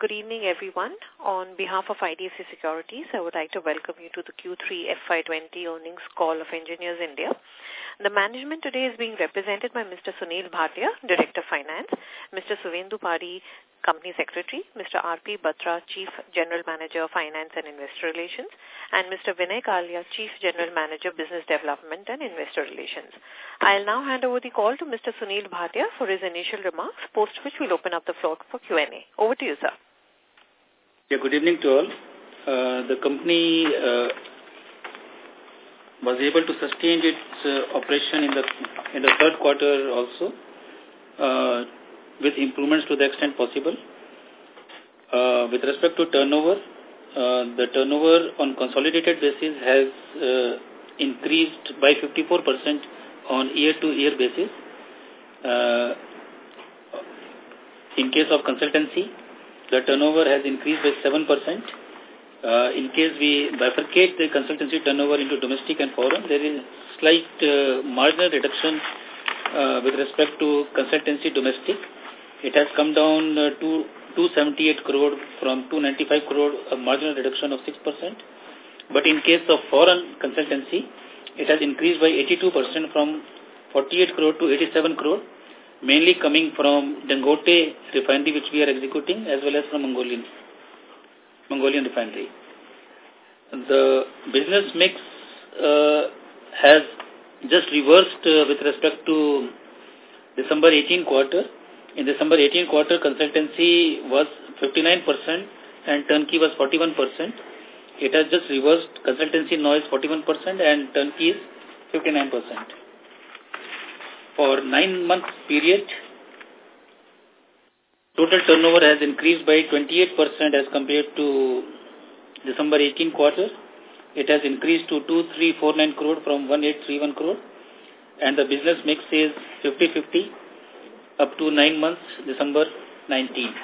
good evening, everyone. On behalf of IDFC Securities, I would like to welcome you to the Q3 FY20 earnings call of Engineers India. The management today is being represented by Mr. Sunil Bhatia, Director of Finance, Mr. Suvendu Padhi, Company Secretary, Mr. R.P. Batra, Chief General Manager, of Finance and Investor Relations, and Mr. Vinay Kalia, Chief General Manager, Business Development and Investor Relations. I'll now hand over the call to Mr. Sunil Bhatia for his initial remarks, post which we'll open up the floor for Q&A. Over to you, sir. Yeah, good evening to all. Uh, the company uh, was able to sustain its uh, operation in the in the third quarter also uh, with improvements to the extent possible. Uh, with respect to turnover, uh, the turnover on consolidated basis has uh, increased by 54% on year-to-year -year basis. Uh, in case of consultancy, the turnover has increased by 7%. Uh, in case we bifurcate the consultancy turnover into domestic and foreign, there is slight uh, marginal reduction uh, with respect to consultancy domestic. It has come down uh, to 278 crore from 295 crore, a marginal reduction of 6%. But in case of foreign consultancy, it has increased by 82% from 48 crore to 87 crore, mainly coming from Dangote refinery which we are executing as well as from Mongolian Mongolian refinery. The business mix uh, has just reversed uh, with respect to December 18 quarter. In December 18 quarter, consultancy was 59% and turnkey was 41%. It has just reversed. Consultancy now is 41% and turnkey is 59%. For nine month period, Total turnover has increased by 28% as compared to December 18 quarter. It has increased to 2349 crore from 1831 crore. And the business mix is 50-50 up to 9 months, December 19.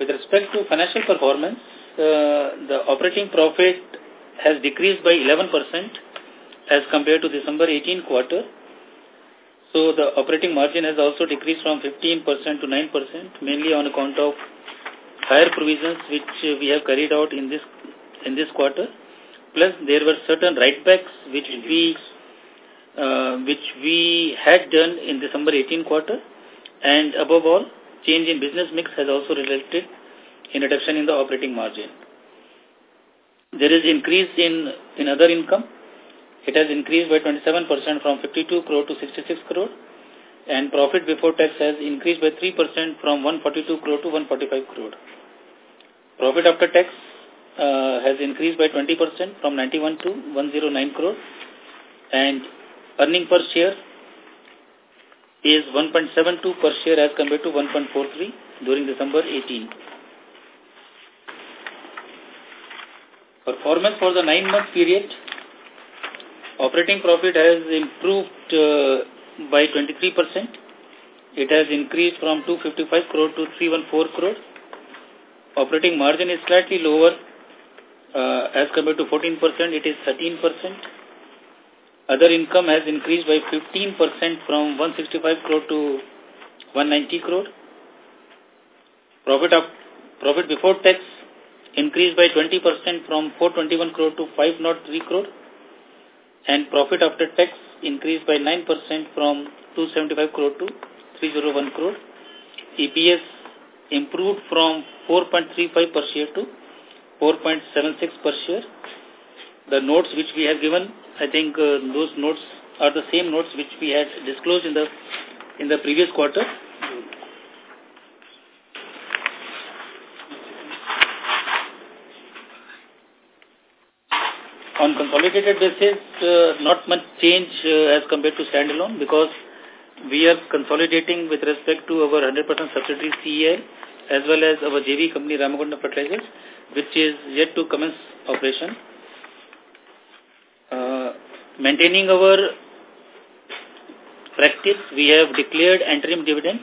With respect to financial performance, uh, the operating profit has decreased by 11% as compared to December 18 quarter so the operating margin has also decreased from 15% to 9%, mainly on account of higher provisions which we have carried out in this in this quarter. Plus, there were certain write-backs which we uh, which we had done in December 18 quarter, and above all, change in business mix has also resulted in reduction in the operating margin. There is increase in in other income it has increased by 27% from 52 crore to 66 crore and profit before tax has increased by 3% from 142 crore to 145 crore. Profit after tax uh, has increased by 20% from 91 to 109 crore and earning per share is 1.72 per share as compared to 1.43 during December 18. Performance for the nine-month period Operating profit has improved uh, by 23%. It has increased from 255 crore to 314 crore. Operating margin is slightly lower uh, as compared to 14%. It is 13%. Other income has increased by 15% from 165 crore to 190 crore. Profit of profit before tax increased by 20% from 421 crore to 503 crore and profit after tax increased by 9% from 275 crore to 301 crore. EPS improved from 4.35 per share to 4.76 per share. The notes which we have given, I think uh, those notes are the same notes which we had disclosed in the in the previous quarter. On consolidated basis, uh, not much change uh, as compared to standalone because we are consolidating with respect to our 100% subsidiary CEL as well as our JV company Ramagundam Fertilizers, which is yet to commence operation. Uh, maintaining our practice, we have declared interim dividend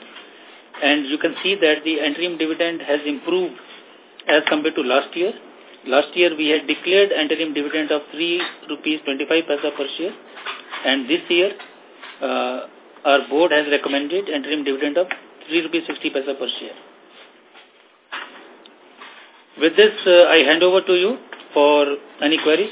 and you can see that the interim dividend has improved as compared to last year. Last year we had declared interim dividend of 3 rupees 25 paisa per share and this year uh, our board has recommended interim dividend of 3 rupees 60 paisa per share. With this, uh, I hand over to you for any queries.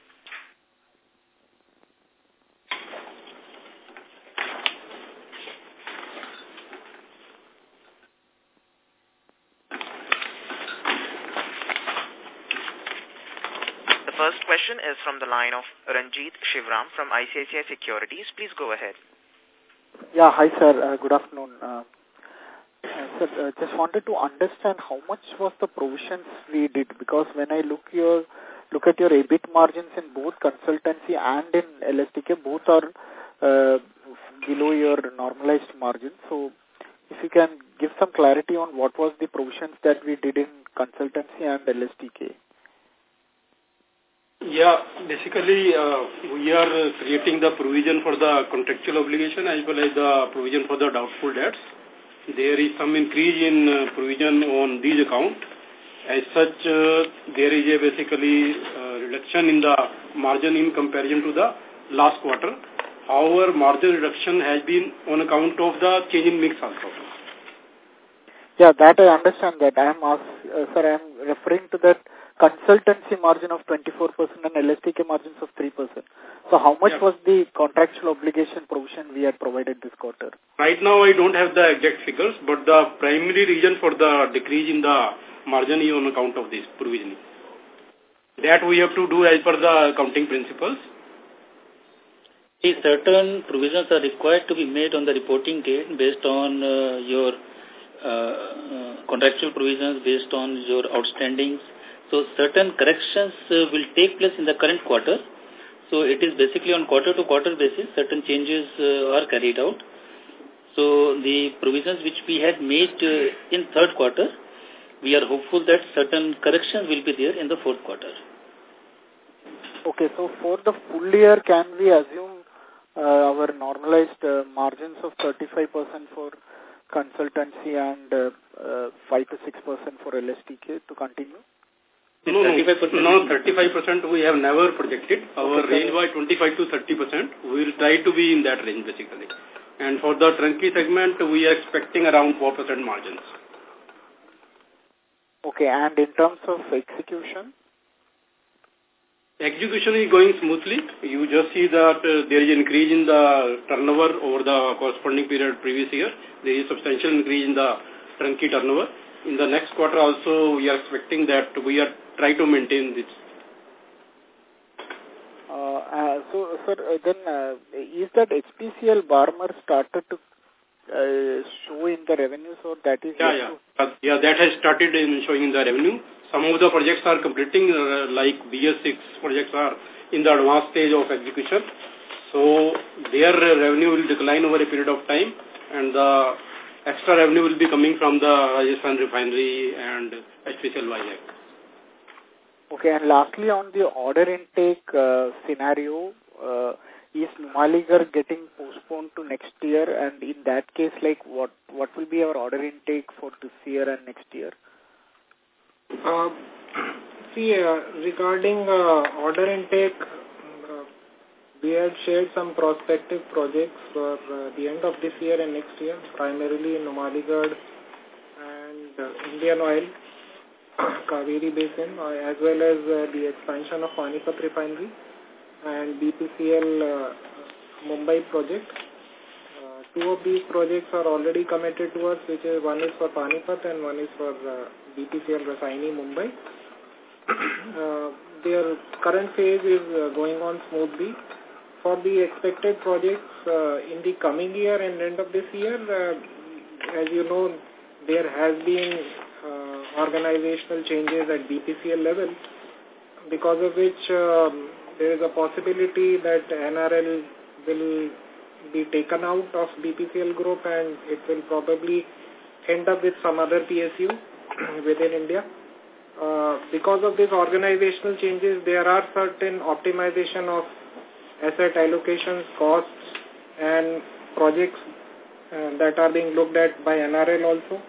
Question is from the line of Ranjit Shivram from ICICI Securities. Please go ahead. Yeah, hi sir. Uh, good afternoon. Uh, uh, sir, uh, just wanted to understand how much was the provisions we did because when I look your look at your EBIT margins in both consultancy and in LSTK, both are uh, below your normalized margin. So, if you can give some clarity on what was the provisions that we did in consultancy and LSTK. Yeah, basically uh, we are creating the provision for the contractual obligation as well as the provision for the doubtful debts. There is some increase in uh, provision on these accounts. As such, uh, there is a basically uh, reduction in the margin in comparison to the last quarter. However, margin reduction has been on account of the change in mix also. Yeah, that I understand that. I am, uh, sir, I am referring to that consultancy margin of 24% and LSTK margins of 3%. So how much yeah. was the contractual obligation provision we had provided this quarter? Right now I don't have the exact figures, but the primary reason for the decrease in the margin is on account of this provisioning. That we have to do as per the accounting principles. See, certain provisions are required to be made on the reporting date based on uh, your uh, uh, contractual provisions, based on your outstandings, so certain corrections uh, will take place in the current quarter. So it is basically on quarter-to-quarter -quarter basis, certain changes uh, are carried out. So the provisions which we had made uh, in third quarter, we are hopeful that certain corrections will be there in the fourth quarter. Okay, so for the full year, can we assume uh, our normalized uh, margins of 35% for consultancy and uh, 5 to 6% for LSTK to continue? No, 35%. No, 35% we have never projected. Our okay. range by 25 to 30%. We will try to be in that range basically. And for the turnkey segment, we are expecting around 4% margins. Okay, and in terms of execution? Execution is going smoothly. You just see that uh, there is increase in the turnover over the corresponding period previous year. There is substantial increase in the turnkey turnover. In the next quarter also, we are expecting that we are try to maintain this. Uh, uh, so, sir, uh, then uh, is that HPCL Barmer started to uh, show in the revenues or that is... Yeah, yeah. Uh, yeah, that has started in showing in the revenue. Some of the projects are completing, uh, like BS6 projects are in the advanced stage of execution. So, their revenue will decline over a period of time and the extra revenue will be coming from the Rajasthan refinery and HPCL Vizag. Okay, and lastly on the order intake uh, scenario, uh, is Numaligarh getting postponed to next year and in that case like what what will be our order intake for this year and next year? Uh, see, uh, regarding uh, order intake, we had shared some prospective projects for uh, the end of this year and next year, primarily in Numaligarh and uh, Indian Oil Kaveri Basin uh, as well as uh, the expansion of Panipat Refinery and BPCL uh, Mumbai project. Uh, two of these projects are already committed to us, which is one is for Panipat and one is for BPCL Rasayani Mumbai. their current phase is going on smoothly. For the expected projects uh, in the coming year and end of this year, uh, as you know, there has been uh, organizational changes at BPCL level, because of which um, there is a possibility that NRL will be taken out of BPCL group and it will probably end up with some other PSU within India. Uh, because of these organizational changes, there are certain optimization of asset allocations, costs, and projects uh, that are being looked at by NRL also.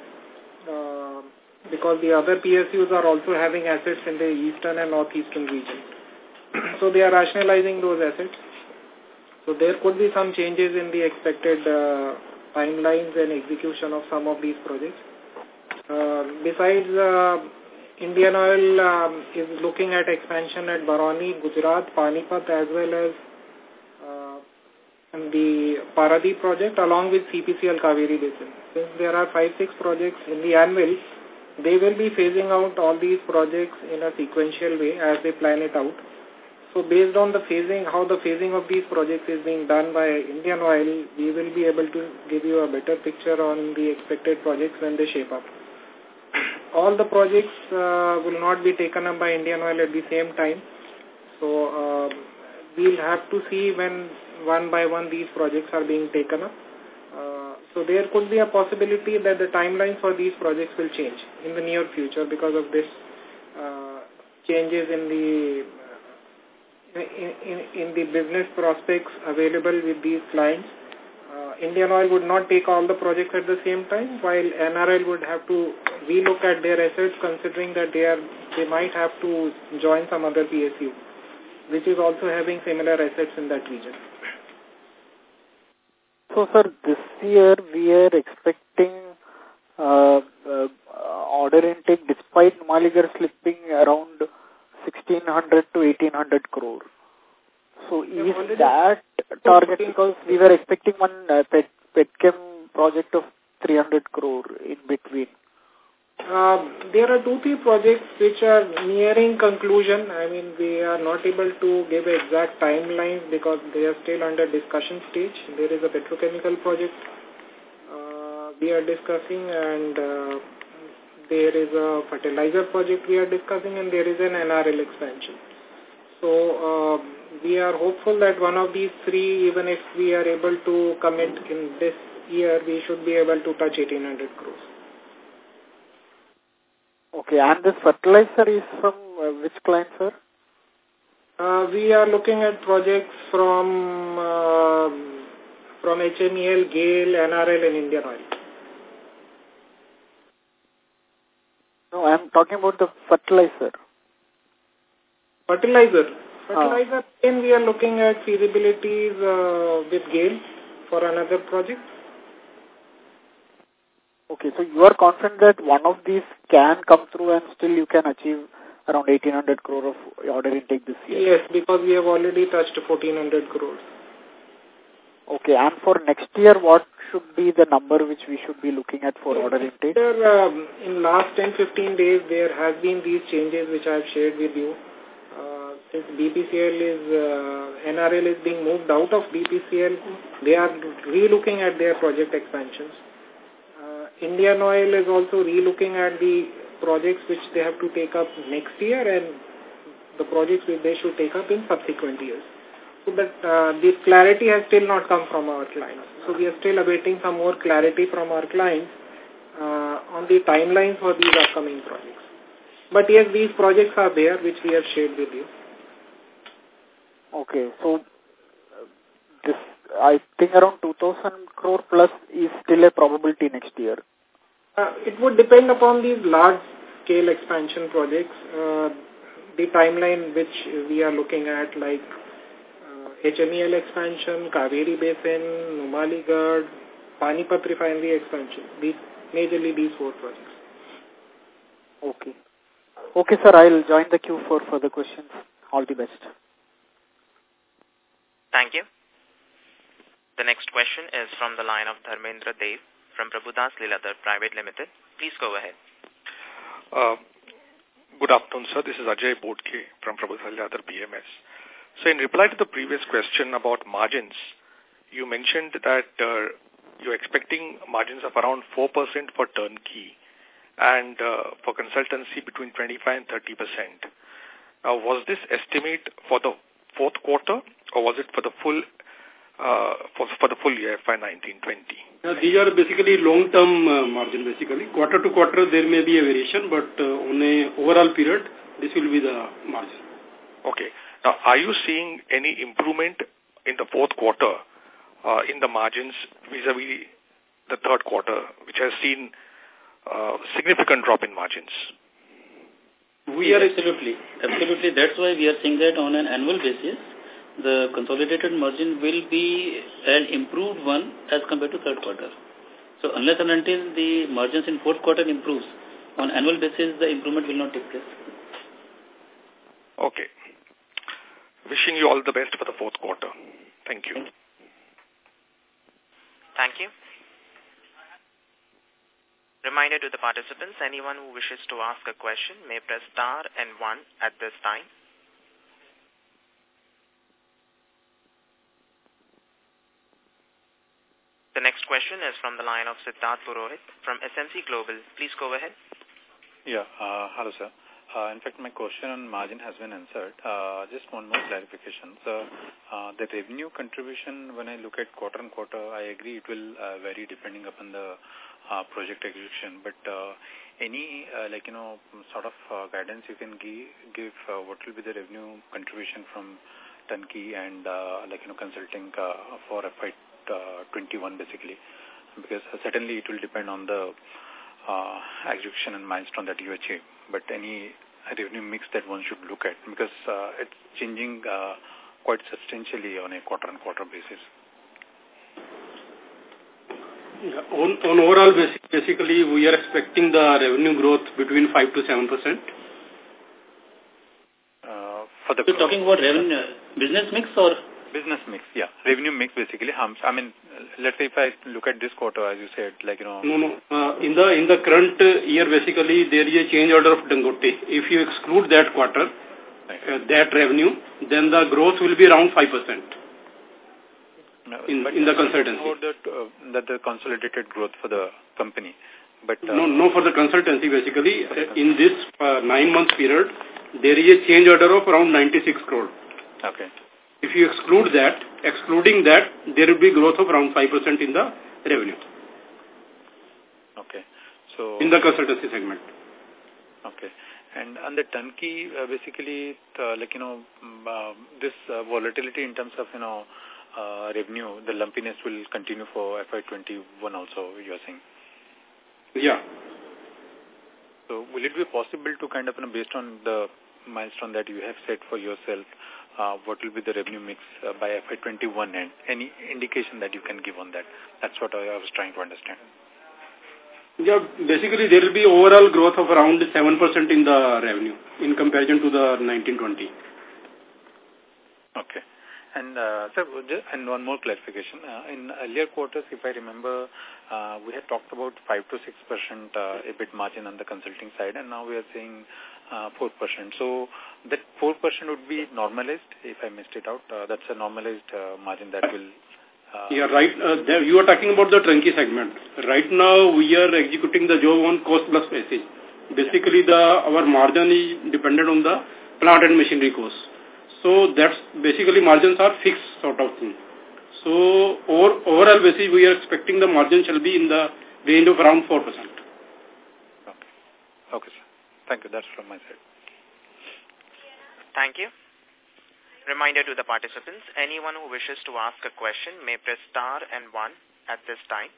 Uh, because the other PSUs are also having assets in the eastern and northeastern region. so they are rationalizing those assets. So there could be some changes in the expected uh, timelines and execution of some of these projects. Uh, besides, uh, Indian Oil um, is looking at expansion at Barauni, Gujarat, Panipat as well as the Paradip project along with CPCL Kaveri Basin. Since there are five, six projects in the annual, they will be phasing out all these projects in a sequential way as they plan it out. So based on the phasing, how the phasing of these projects is being done by Indian Oil, we will be able to give you a better picture on the expected projects when they shape up. All the projects uh, will not be taken up by Indian Oil at the same time. So uh, we'll have to see when one by one these projects are being taken up. Uh, so there could be a possibility that the timeline for these projects will change in the near future because of this uh, changes in the in, in, in the business prospects available with these clients. Uh, Indian Oil would not take all the projects at the same time, while NRL would have to relook at their assets considering that they are they might have to join some other PSU, which is also having similar assets in that region. So, sir, this year we are expecting uh, uh, order intake despite Numaligarh slipping around 1600 to 1800 crore. So is that target because we were expecting one uh, pet, petchem project of 300 crore in between? Uh, there are two, three projects which are nearing conclusion. I mean, we are not able to give exact timelines because they are still under discussion stage. There is a petrochemical project uh, we are discussing and uh, there is a fertilizer project we are discussing and there is an NRL expansion. So uh, we are hopeful that one of these three, even if we are able to commit in this year, we should be able to touch 1800 crores. Okay, and this fertilizer is from uh, which client, sir? Uh, we are looking at projects from uh, from HMEL, GAIL, NRL and Indian Oil. No, I'm talking about the fertilizer. Fertilizer. Fertilizer, uh. again we are looking at feasibilities uh, with GAIL for another project. Okay, so you are confident that one of these can come through and still you can achieve around 1800 crore of order intake this year? Yes, because we have already touched 1400 crores. Okay, and for next year, what should be the number which we should be looking at for order intake? There, um, in last 10-15 days, there has been these changes which I have shared with you. Uh, since BPCL is, uh, NRL is being moved out of BPCL, they are re-looking at their project expansions. Indian Oil is also relooking at the projects which they have to take up next year and the projects which they should take up in subsequent years. So that uh, the clarity has still not come from our clients. So we are still awaiting some more clarity from our clients uh, on the timelines for these upcoming projects. But yes, these projects are there which we have shared with you. Okay, so this I think around 2000 crore plus is still a probability next year. Uh, it would depend upon these large-scale expansion projects. Uh, the timeline which we are looking at, like uh, HMEL expansion, Kaveri Basin, Numaligarh, Panipat refinery expansion. These majorly these four projects. Okay. Okay, sir. I'll join the queue for further questions. All the best. Thank you. The next question is from the line of Dharmendra Dev from Prabhudas Lilladher Private Limited. Please go ahead. Uh, good afternoon, sir. This is Ajay Bodke from Prabhudas Lilladher PMS. So in reply to the previous question about margins, you mentioned that uh, you're expecting margins of around 4% for turnkey and uh, for consultancy between 25 and 30 percent. Now, was this estimate for the fourth quarter or was it for the full uh, for, for the full year FY 1920? Uh, these are basically long-term uh, margin basically. Quarter to quarter there may be a variation but uh, on a overall period this will be the margin. Okay. Now are you seeing any improvement in the fourth quarter uh, in the margins vis-a-vis -vis the third quarter which has seen uh, significant drop in margins? We are absolutely, absolutely. That's why we are saying that on an annual basis, the consolidated margin will be an improved one as compared to third quarter. So unless and until the margins in fourth quarter improves, on annual basis the improvement will not take place. Okay. Wishing you all the best for the fourth quarter. Thank you. Thank you. Reminder to the participants, anyone who wishes to ask a question may press star and one at this time. The next question is from the line of Siddharth Purohit from SMC Global. Please go ahead. Yeah, uh, hello sir. Uh, in fact, my question on margin has been answered. Uh, just one more clarification. So, uh, the revenue contribution, when I look at quarter on quarter, I agree it will uh, vary depending upon the uh, project execution. But uh, any, uh, like, you know, sort of uh, guidance you can give, give uh, what will be the revenue contribution from turnkey and, uh, like, you know, consulting uh, for FY 21 basically? Because uh, certainly it will depend on the uh, execution and milestone that you achieve. But any revenue mix that one should look at because uh, it's changing uh, quite substantially on a quarter-on-quarter basis. Yeah, on, on overall basis, basically we are expecting the revenue growth between 5 to 7 percent. Uh, for the You're talking about revenue, business mix or Business mix, yeah. Revenue mix basically. I mean, let's say if I look at this quarter, as you said, like, you know... No, no. Uh, in the in the current year, basically, there is a change order of Dangote. If you exclude that quarter, uh, that revenue, then the growth will be around 5% in, in the consultancy. That, uh, that the consolidated growth for the company. But uh, No, no, for the consultancy, basically, uh, in this uh, nine-month period, there is a change order of around 96 crore. Okay. If you exclude that, excluding that, there will be growth of around 5% in the revenue. Okay. So in the consultancy segment. Okay. And on the turnkey, uh, basically, uh, like, you know, uh, this uh, volatility in terms of, you know, uh, revenue, the lumpiness will continue for FY21 also, you are saying? Yeah. So will it be possible to kind of, you know, based on the milestone that you have set for yourself, what will be the revenue mix uh, by FY21 and any indication that you can give on that? That's what I was trying to understand. Yeah, basically there will be overall growth of around 7% in the revenue in comparison to the 1920. Okay. And uh, sir, and one more clarification. Uh, in earlier quarters, if I remember, uh, we had talked about 5 to 6 percent uh, EBIT margin on the consulting side, and now we are saying uh, 4 percent. So that 4 percent would be normalized, if I missed it out. Uh, that's a normalized uh, margin that will... Uh, yeah, right. Uh, there you are talking about the turnkey segment. Right now, we are executing the job on cost plus basis. Basically, the our margin is dependent on the plant and machinery cost. So that's basically margins are fixed sort of thing. So over, overall basis, we are expecting the margin shall be in the range of around 4%. Okay. Okay, sir. Thank you. That's from my side. Thank you. Reminder to the participants, anyone who wishes to ask a question may press star and one at this time.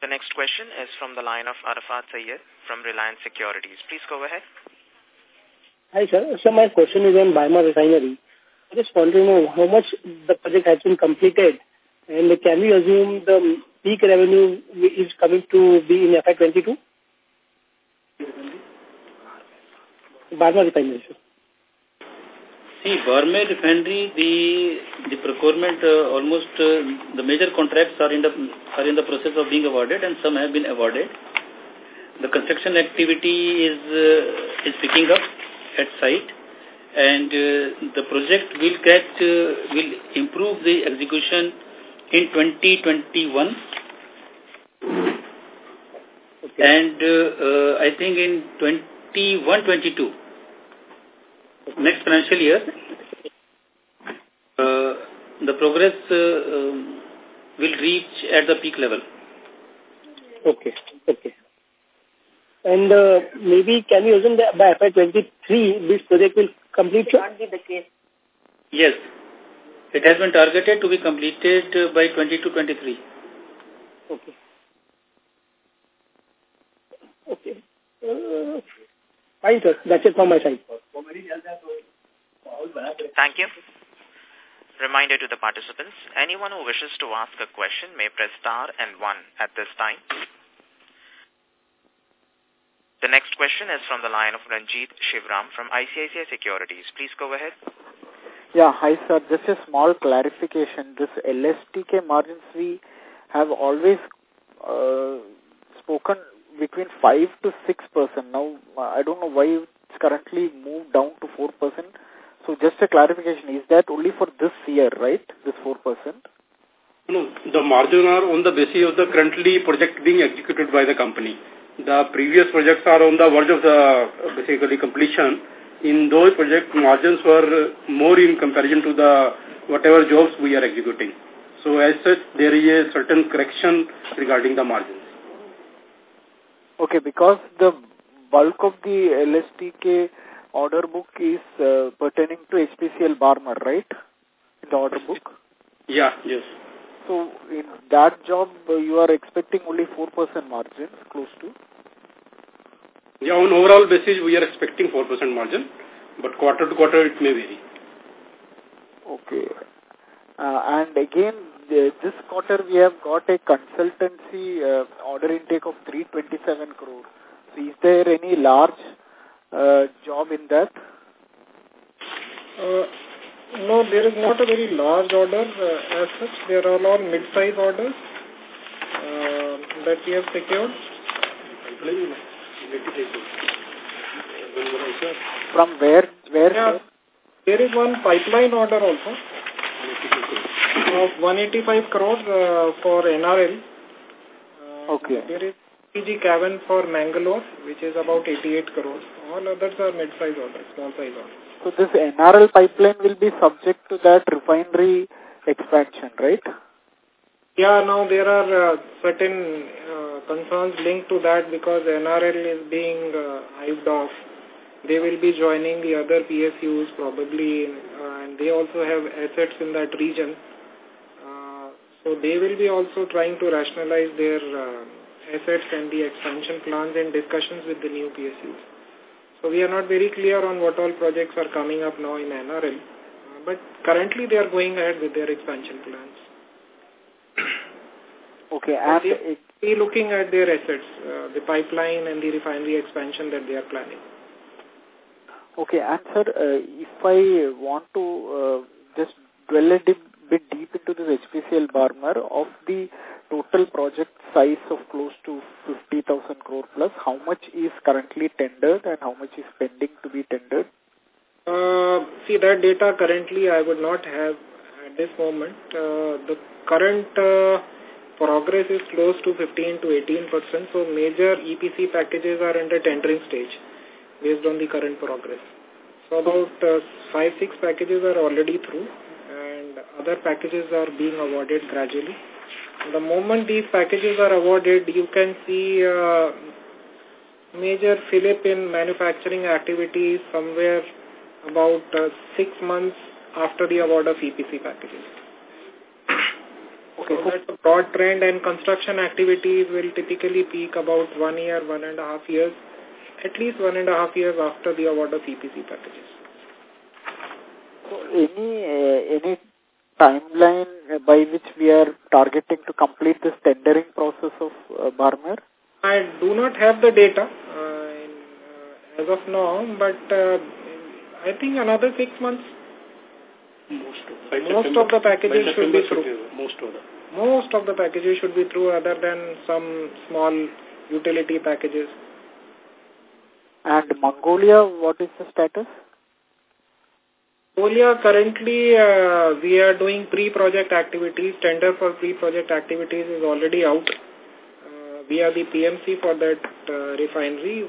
The next question is from the line of Arafat Sayyed from Reliance Securities. Please go ahead. Hi, sir. So my question is on Barmer Refinery. I just want to know how much the project has been completed and can we assume the peak revenue is coming to be in FY22? Barmer Refinery. See, Barmer Refinery, the the procurement uh, almost uh, the major contracts are in the are in the process of being awarded, and some have been awarded. The construction activity is uh, is picking up at site, and uh, the project will get uh, will improve the execution in 2021 okay. and uh, I think in 21-22 next financial year uh, the progress uh, um, will reach at the peak level. Okay, okay. And uh, maybe can you assume that by FY23 this project will complete? Not be the case. Yes. It has been targeted to be completed uh, by 22-23. Okay. Okay. Uh, fine, sir. That's it from my side. Thank you. Reminder to the participants, anyone who wishes to ask a question may press star and one at this time. The next question is from the line of Ranjit Shivram from ICICI Securities. Please go ahead. Yeah, hi sir. Just a small clarification. This LSTK margins we have always uh, spoken between 5 to 6%. Now, I don't know why it's currently moved down to 4%. So just a clarification, is that only for this year, right, this 4%? No, the margin are on the basis of the currently project being executed by the company. The previous projects are on the verge of the basically completion in those project margins were more in comparison to the whatever jobs we are executing. So as such, there is a certain correction regarding the margins. Okay, because the bulk of the LSTK order book is uh, pertaining to HPCL Barmer, right? In the order book? Yeah, yes. So in that job, uh, you are expecting only 4% margin, close to? Yeah, on overall basis, we are expecting 4% margin, but quarter to quarter it may vary. Okay. Uh, and again, this quarter we have got a consultancy uh, order intake of 327 crore. So is there any large uh, job in that? Uh, no, there is not a very large order uh, as such. There are all mid-size orders uh, that we have secured. From where? Where? Yeah, there is one pipeline order also of 185 crores uh, for NRL. Uh, okay. There is PG Cavan for Mangalore, which is about 88 crores. All others are mid-size orders, small-size orders. So this NRL pipeline will be subject to that refinery expansion, right? Yeah, now there are uh, certain uh, concerns linked to that because NRL is being uh, hived off. They will be joining the other PSUs probably, uh, and they also have assets in that region. Uh, so they will be also trying to rationalize their uh, assets and the expansion plans and discussions with the new PSUs. So we are not very clear on what all projects are coming up now in NRL, uh, but currently they are going ahead with their expansion plans. Okay, and they be looking at their assets, uh, the pipeline and the refinery expansion that they are planning. Okay, and sir, uh, if I want to uh, just dwell a dip, bit deep into this HPCL Barmer, of the total project size of close to 50,000 crore plus, how much is currently tendered and how much is pending to be tendered? Uh, see, that data currently I would not have at this moment. Uh, the current uh, progress is close to 15 to 18 percent, so major EPC packages are under tendering stage based on the current progress. So about uh, five, six packages are already through and other packages are being awarded gradually. The moment these packages are awarded, you can see uh, major fillip in manufacturing activities somewhere about uh, six months after the award of EPC packages. Okay, so that's a broad trend and construction activities will typically peak about one year, one and a half years, at least one and a half years after the award of EPC packages. So any, uh, any timeline by which we are targeting to complete this tendering process of uh, Barmer? I do not have the data uh, in, uh, as of now, but uh, I think another six months. Most of, most of the packages should be through. Most of the. Most of the packages should be through other than some small utility packages. And Mongolia, what is the status? Kolia, currently uh, we are doing pre-project activities. Tender for pre-project activities is already out. Uh, we are the PMC for that uh, refinery.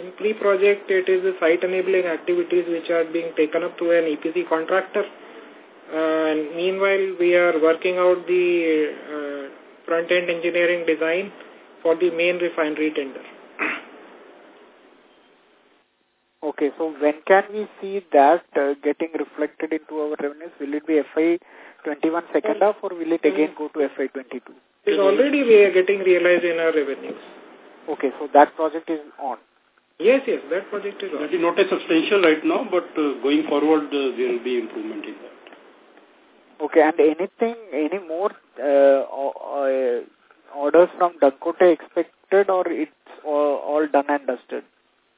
In pre-project, it is the site enabling activities which are being taken up through an EPC contractor. Uh, and meanwhile, we are working out the uh, front-end engineering design for the main refinery tender. Okay, so when can we see that uh, getting reflected into our revenues? Will it be FY21 second half or will it again go to FY22? It is already we are getting realized in our revenues. Okay, so that project is on. Yes, yes, that project is on. That is not a substantial right now, but uh, going forward uh, there will be improvement in that. Okay, and anything, any more uh, uh, orders from Dangote expected or it's all, all done and dusted?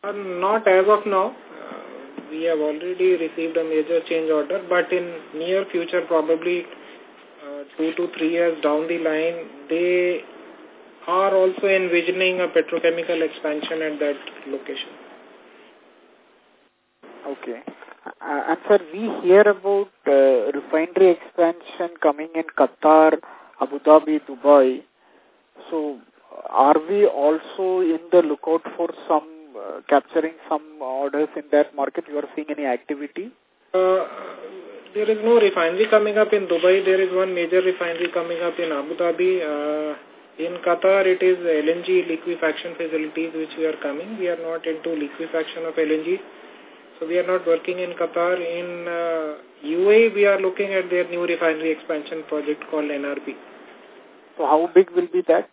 Uh, not as of now. Uh, we have already received a major change order, but in near future, probably uh, two to three years down the line, they are also envisioning a petrochemical expansion at that location. Okay. Uh, and sir, we hear about uh, refinery expansion coming in Qatar, Abu Dhabi, Dubai. So, are we also in the lookout for some uh, capturing some orders in that market? You are seeing any activity? Uh, there is no refinery coming up in Dubai. There is one major refinery coming up in Abu Dhabi. Uh, in Qatar, it is LNG liquefaction facilities which we are coming. We are not into liquefaction of LNG. So we are not working in Qatar. In uh, UAE, we are looking at their new refinery expansion project called NRP. So how big will be that?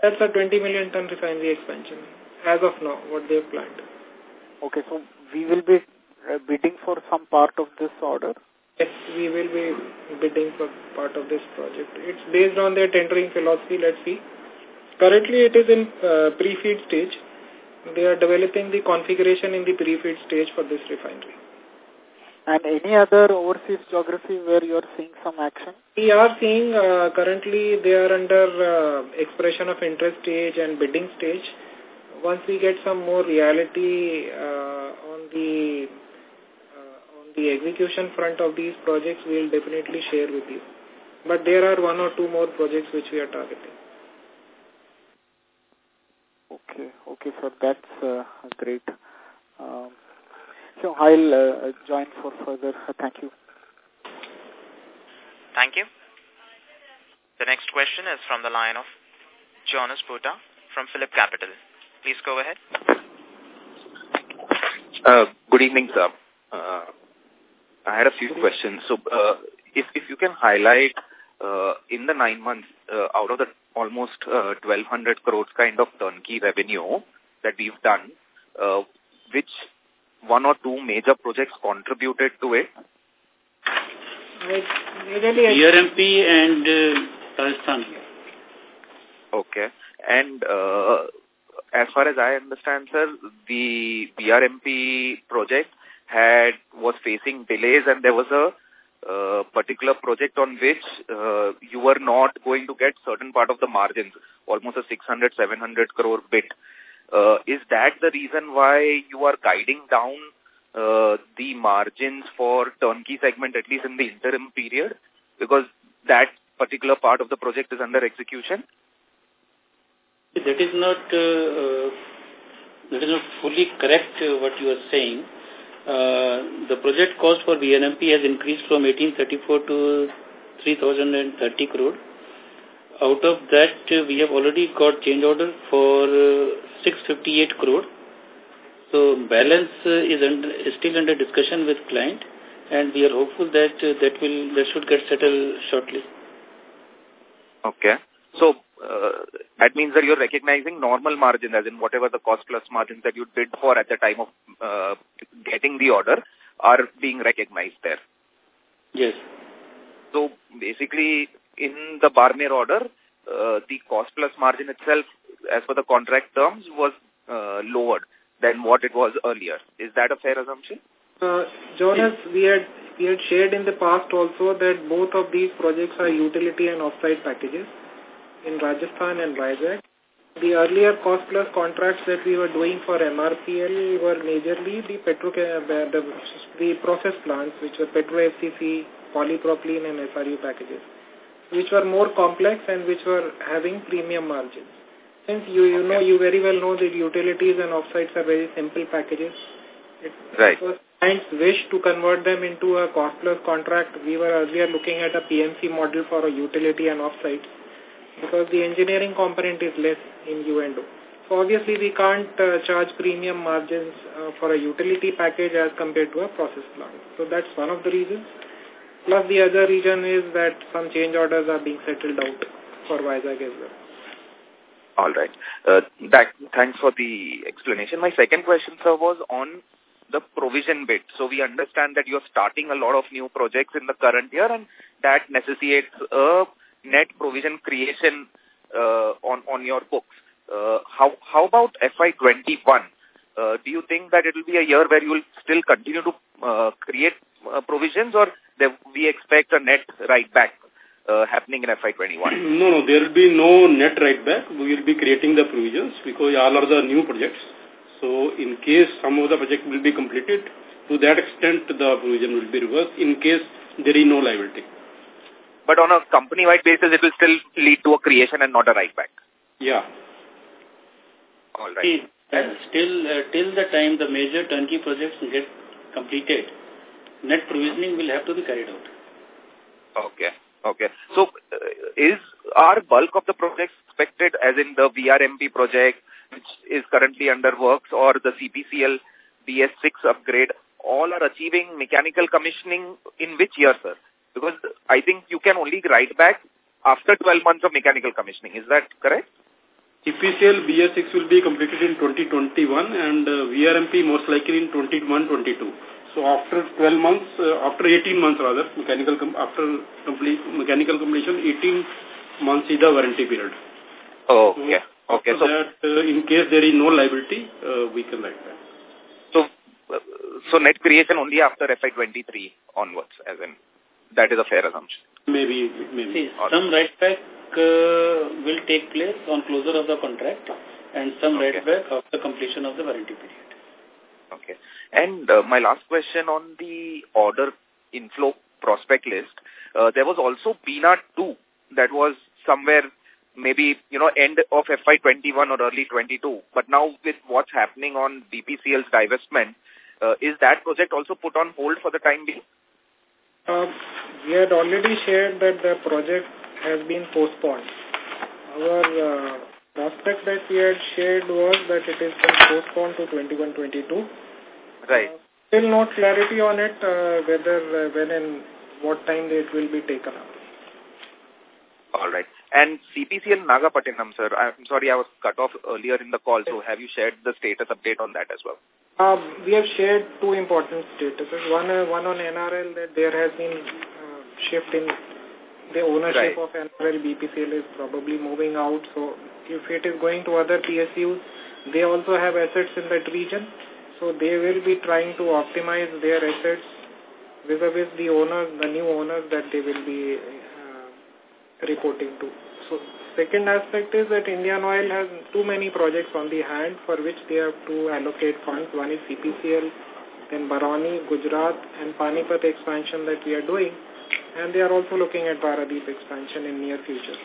That's a 20 million ton refinery expansion as of now, what they have planned. Okay, so we will be uh, bidding for some part of this order? Yes, we will be bidding for part of this project. It's based on their tendering philosophy, let's see. Currently it is in uh, pre-feed stage. They are developing the configuration in the pre-feed stage for this refinery. And any other overseas geography where you are seeing some action? We are seeing uh, currently they are under uh, expression of interest stage and bidding stage once we get some more reality uh, on the uh, on the execution front of these projects, we will definitely share with you. But there are one or two more projects which we are targeting. Okay, okay, sir. That's uh, great. Um, so I'll uh, join for further. thank you. Thank you. The next question is from the line of Jonas Bhutta from Phillip Capital. Please go ahead. Uh, good evening, sir. Uh, I had a few questions. So, uh, if if you can highlight uh, in the nine months uh, out of the almost uh, 1,200 crores kind of turnkey revenue that we've done, uh, which one or two major projects contributed to it? BRMP and uh, Rajasthan. Okay. And uh, as far as I understand, sir, the BRMP project had was facing delays and there was a uh, particular project on which uh, you were not going to get certain part of the margins, almost a 600, 700 crore bit. Uh, is that the reason why you are guiding down uh, the margins for turnkey segment, at least in the interim period? Because that particular part of the project is under execution? That is not uh, that is not fully correct uh, what you are saying. Uh, the project cost for BRMP has increased from 1834 to 3030 crore. Out of that, uh, we have already got change order for uh, 658 crore. So balance is, under, is still under discussion with client, and we are hopeful that that will that should get settled shortly. Okay. So uh, that means that you're recognizing normal margin as in whatever the cost plus margins that you bid for at the time of uh, getting the order are being recognized there. Yes. So basically in the Barmer order, uh, the cost plus margin itself as per the contract terms was uh, lowered than what it was earlier. Is that a fair assumption? Uh, Jonas, we had we had shared in the past also that both of these projects are utility and offsite packages in Rajasthan and Vizag. the earlier cost plus contracts that we were doing for MRPL were majorly the petro uh, the, the process plants, which were petro FCC, polypropylene and SRU packages, which were more complex and which were having premium margins. Since you, you know, you very well know that utilities and offsites are very simple packages. It, right. clients wish to convert them into a cost plus contract. We were earlier looking at a PMC model for a utility and offsites because the engineering component is less in UNDO. So obviously we can't uh, charge premium margins uh, for a utility package as compared to a process plant. So that's one of the reasons. Plus the other reason is that some change orders are being settled out for Vizag as well. All right. Uh, that, thanks for the explanation. My second question, sir, was on the provision bit. So we understand that you're starting a lot of new projects in the current year and that necessitates a net provision creation uh, on, on your books. Uh, how, how about FY21? Uh, do you think that it will be a year where you will still continue to create provisions or we expect a net write back uh, happening in FY21? No, no, there will be no net write back. We will be creating the provisions because all are the new projects. So in case some of the project will be completed, to that extent the provision will be reversed in case there is no liability. But on a company-wide basis, it will still lead to a creation and not a write back. Yeah. All right. See, still, uh, till the time the major turnkey projects get completed, net provisioning will have to be carried out. Okay. Okay. So, uh, is our bulk of the projects expected, as in the VRMP project, which is currently under works, or the CPCL BS6 upgrade, all are achieving mechanical commissioning in which year, sir? Because I think you can only write back after 12 months of mechanical commissioning. Is that correct? CPCL BS6 will be completed in 2021 and uh, VRMP most likely in 21-22. So after 12 months, uh, after 18 months rather, mechanical after complete mechanical completion, 18 months is the warranty period. Oh, okay. So okay. So that, uh, in case there is no liability, uh, we can write back. So, uh, so net creation only after FY23 onwards, as in that is a fair assumption. Maybe, maybe. See, some write back uh, will take place on closure of the contract and some okay. write back after completion of the warranty period. Okay. And uh, my last question on the order inflow prospect list, uh, there was also Bina 2 that was somewhere maybe, you know, end of FY21 or early 22. But now with what's happening on BPCL's divestment, uh, is that project also put on hold for the time being? Uh, we had already shared that the project has been postponed. Our uh, prospect that we had shared was that it is been postponed to 21-22. Right. Uh, still no clarity on it, uh, whether, uh, when and what time it will be taken up. All right. And CPCL Nagapattinam, sir, I'm sorry I was cut off earlier in the call, so have you shared the status update on that as well? Uh, we have shared two important statuses. One, uh, one on NRL that there has been uh, shift in the ownership right. of NRL BPCL is probably moving out. So if it is going to other PSUs, they also have assets in that region. So they will be trying to optimize their assets vis-a-vis -vis the owners, the new owners that they will be reporting to. So second aspect is that Indian Oil has too many projects on the hand for which they have to allocate funds. One is CPCL, then Barauni, Gujarat and Panipat expansion that we are doing. And they are also looking at Paradeep expansion in near future.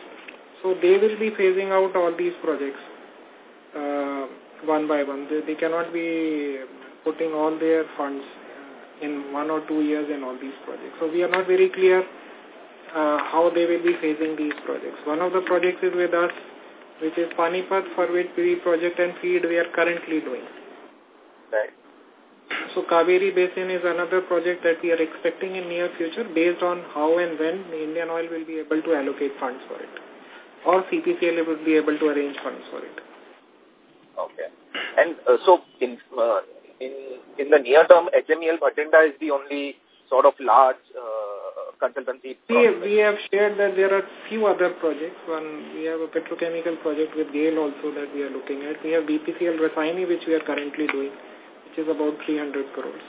So they will be phasing out all these projects uh, one by one. They, they cannot be putting all their funds uh, in one or two years in all these projects. So we are not very clear uh, how they will be phasing these projects. One of the projects is with us, which is Panipat, for which we project and feed we are currently doing. Right. So Kaveri Basin is another project that we are expecting in near future based on how and when Indian Oil will be able to allocate funds for it. Or CPCL will be able to arrange funds for it. Okay. And uh, so in, uh, in in the near term, HMEL Bhatinda is the only sort of large uh, consultancy we, we have shared that there are few other projects. One, we have a petrochemical project with GAIL also that we are looking at. We have BPCL Refinery which we are currently doing, which is about 300 crores.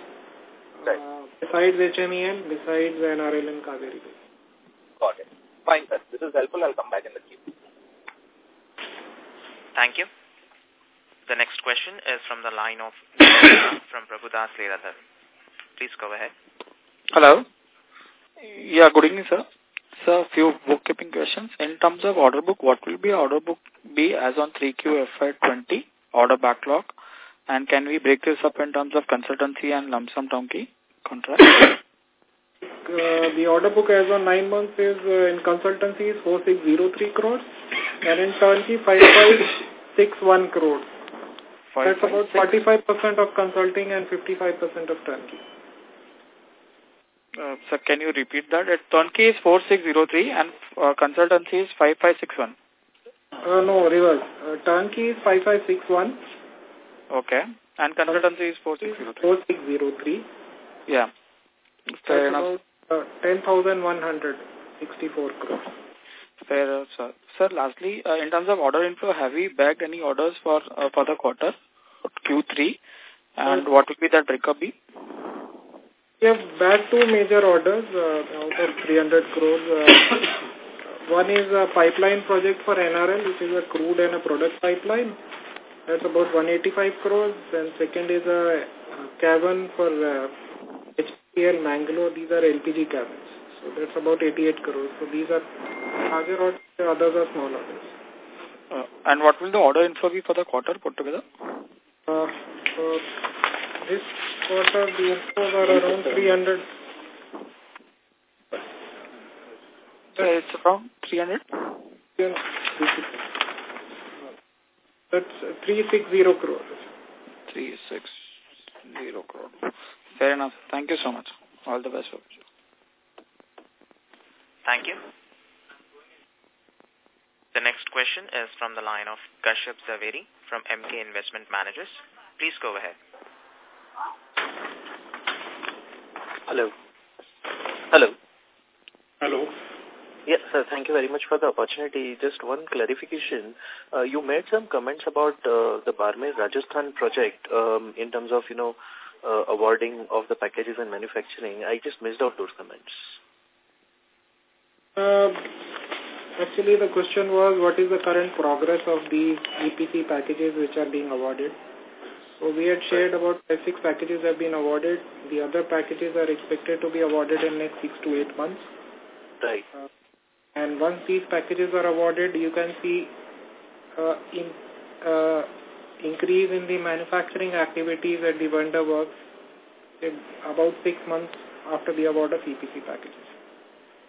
Right. Uh, besides HMEL, besides NRL and Kaveri. Got it. Fine, sir. This is helpful. I'll come back in the queue. Thank you. The next question is from the line of from Prabhudas Lilladher. Please go ahead. Hello. Yeah, good evening, sir. Sir, few bookkeeping questions. In terms of order book, what will be order book be as on 3Q FY20 order backlog? And can we break this up in terms of consultancy and lump sum turnkey contract? Uh, the order book as on nine months is uh, in consultancy is 4603 crores and in turnkey 5561 crores. That's about 45% of consulting and 55% of turnkey. Uh, sir, can you repeat that? At turnkey is 4603 and uh, consultancy is 5561. Uh, no, reverse. Uh, turnkey is 5561. Okay. And consultancy is 4603. 4603. Yeah. Fair enough. Uh, 10,164 crores. Fair, sir. Sir, lastly, uh, in terms of order inflow, have we bagged any orders for uh, for the quarter, Q3? And what will be that breakup be? We have bagged two major orders uh, out of 300 crores. Uh, one is a pipeline project for NRL, which is a crude and a product pipeline. That's about 185 crores. And second is a, a cavern for uh, HPL Mangalore. These are LPG caverns. So that's about 88 crores. So these are larger orders, the others are small orders. Uh, and what will the order inflow be for the quarter put together? Uh, so this quarter, the inflows are around 300. So uh, it's around 300? That's 360 crores. 360 crores. Fair enough. Thank you so much. All the best for you. Thank you. The next question is from the line of Kashyap Zaveri from Emkay Investment Managers. Please go ahead. Hello. Hello. Hello. Yes, sir. Thank you very much for the opportunity. Just one clarification. Uh, you made some comments about uh, the Barmer Rajasthan project um, in terms of, you know, uh, awarding of the packages and manufacturing. I just missed out those comments. Uh, actually, the question was what is the current progress of these EPC packages which are being awarded. So we had shared about five, six packages have been awarded. The other packages are expected to be awarded in next six to eight months. Right. Uh, and once these packages are awarded, you can see uh, in, uh, increase in the manufacturing activities at the vendor works in about six months after the award of EPC packages.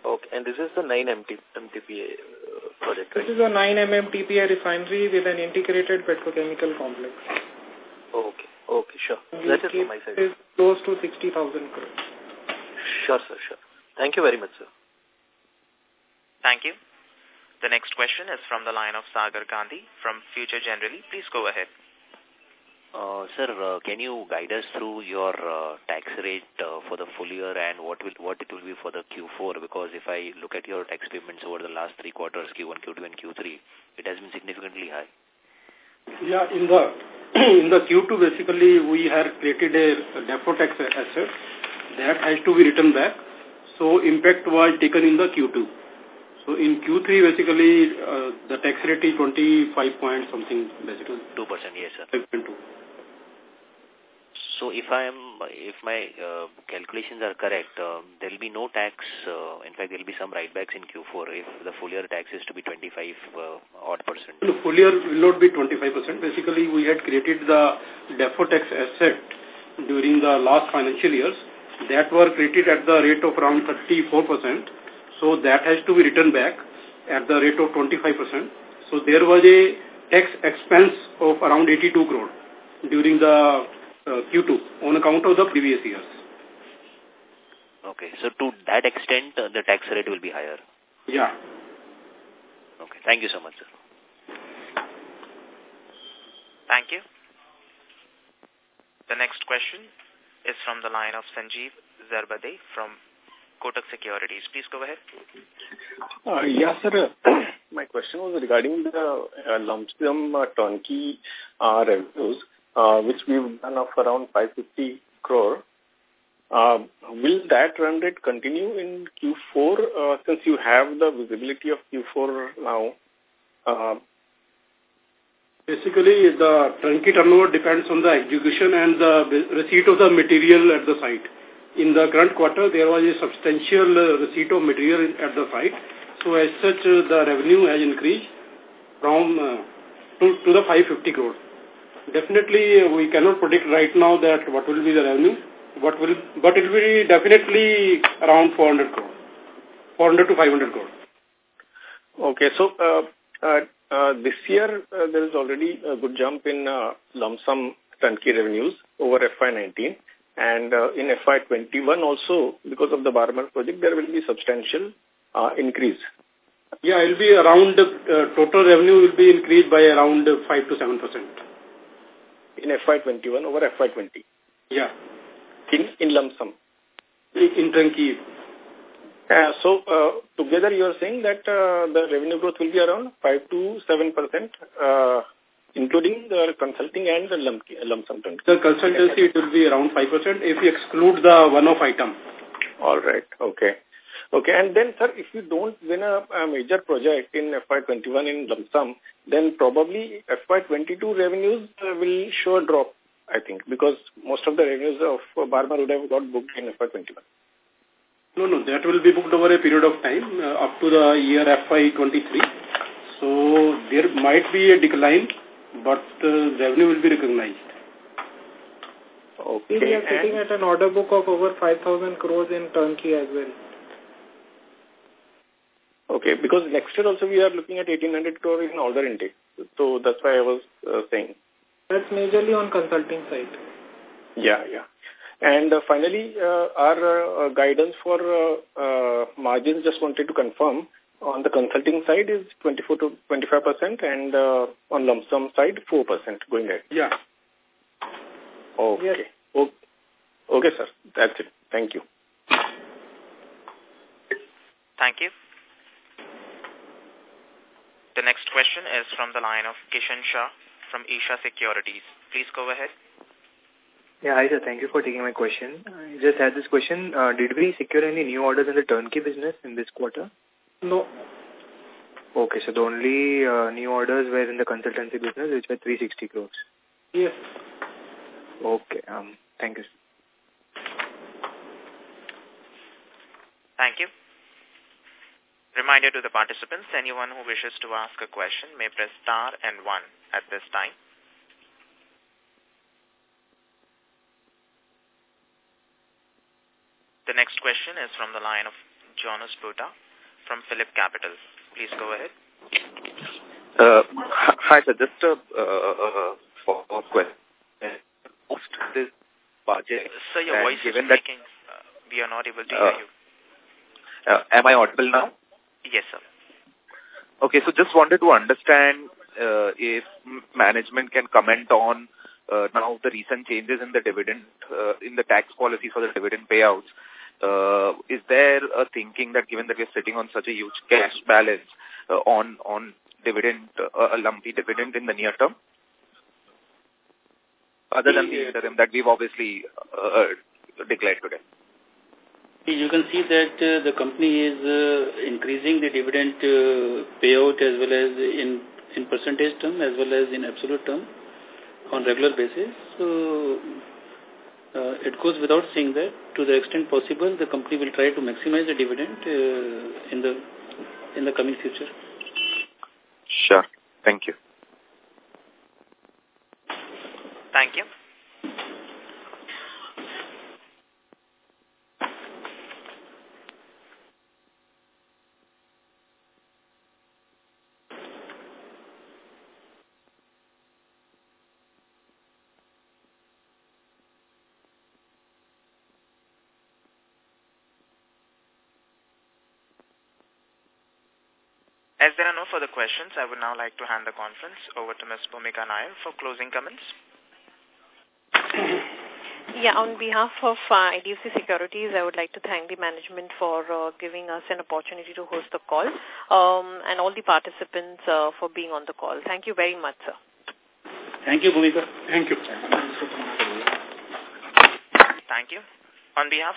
Okay, and this is the 9 MT, MTPA uh, project, right? This is a 9 mm TPA refinery with an integrated petrochemical complex. Okay, okay, sure. And That's from my side. is close to 60,000 crores. Sure, sir, sure. Thank you very much, sir. Thank you. The next question is from the line of Sagar Gandhi from Future Generali. Please go ahead. Uh, sir, uh, can you guide us through your uh, tax rate uh, for the full year and what will what it will be for the Q4? Because if I look at your tax payments over the last three quarters, Q1, Q2, and Q3, it has been significantly high. Yeah, in the in the Q2, basically, we have created a deferred tax asset that has to be written back. So impact was taken in the Q2. So in Q3, basically, uh, the tax rate is 25 point something, basically. 2%, yes, sir. 5.2. So if I am, if my uh, calculations are correct, uh, there will be no tax. Uh, in fact, there will be some write-backs in Q4 if the full year tax is to be 25 uh, odd percent. The full year will not be 25%. Basically, we had created the deferred tax asset during the last financial years. That were created at the rate of around 34%. So that has to be returned back at the rate of 25%. So there was a tax expense of around 82 crore during the Q2 on account of the previous years. Okay, so to that extent, uh, the tax rate will be higher. Yeah. Okay, thank you so much, sir. Thank you. The next question is from the line of Sanjeev Zarbade from Kotak Securities. Please go ahead. Uh, yes, sir. My question was regarding the uh, lump sum uh, turnkey uh, revenues, uh, which we've done of around 550 crore. Uh, will that run rate continue in Q4 uh, since you have the visibility of Q4 now? Uh, Basically, the turnkey turnover depends on the execution and the receipt of the material at the site. In the current quarter, there was a substantial uh, receipt of material at the site. So as such, uh, the revenue has increased from uh, to, to the 550 crore. Definitely, we cannot predict right now that what will be the revenue, what will, but it will be definitely around 400 crore, 400 to 500 crore. Okay, so uh, uh, uh, this year uh, there is already a good jump in uh, lump sum turnkey revenues over FY19. And uh, in FY21 also, because of the Barmer project, there will be substantial uh, increase. Yeah, it will be around, uh, total revenue will be increased by around 5 to 7%. In FY21 over FY20? Yeah. In, in lump sum? In, in turnkey. Uh, so, uh, together you are saying that uh, the revenue growth will be around 5 to 7%, uh, including the consulting and the lump, lump sum turnkey. The consultancy, it will be around 5% if you exclude the one-off item. All right. Okay. Okay. And then, sir, if you don't win a, a major project in FY21 in lump sum, then probably FY22 revenues uh, will show a drop, I think, because most of the revenues of uh, Barmer would have got booked in FY21. No, no, that will be booked over a period of time uh, up to the year FY23. So there might be a decline, but uh, revenue will be recognized. Okay. We are sitting at an order book of over 5,000 crores in turnkey as well. Okay, because next year also we are looking at 1800 crore in order intake. So that's why I was uh, saying. That's majorly on consulting side. Yeah, yeah. And uh, finally, uh, our uh, guidance for uh, uh, margins, just wanted to confirm, on the consulting side is 24 to 25% and uh, on lump sum side 4% going ahead. Yeah. Okay. Yes. Okay. okay, sir. That's it. Thank you. Thank you. The next question is from the line of Kishan Shah from Isha Securities. Please go ahead. Yeah, hi sir. Thank you for taking my question. I just had this question. Uh, did we secure any new orders in the turnkey business in this quarter? No. Okay, so the only uh, new orders were in the consultancy business, which were 360 crores. Yes. Okay. Um. Thank you. Thank you. Reminder to the participants, anyone who wishes to ask a question may press star and one at this time. The next question is from the line of Jonas Bhutta from Phillip Capital. Please go ahead. Uh, hi, sir. Just a uh, follow-up question. Post this budget, Sir, your voice is breaking. Uh, we are not able to Uh, hear you. uh, am I audible now? Yes, sir. Okay, so just wanted to understand uh, if management can comment on uh, now the recent changes in the dividend, uh, in the tax policy for the dividend payouts. Uh, is there a thinking that given that we're sitting on such a huge cash balance uh, on on dividend, uh, a lumpy dividend in the near term? Other than the interim that we've obviously uh, declared today. You can see that uh, the company is uh, increasing the dividend uh, payout as well as in, in percentage term as well as in absolute term on regular basis. So uh, it goes without saying that to the extent possible the company will try to maximize the dividend uh, in the in the coming future. Sure. Thank you. Thank you. As there are no further questions, I would now like to hand the conference over to Ms. Bhumika Nair for closing comments. Yeah, on behalf of uh, IDFC Securities, I would like to thank the management for uh, giving us an opportunity to host the call um, and all the participants uh, for being on the call. Thank you very much, sir. Thank you, Bhumika. Thank you. Thank you. On behalf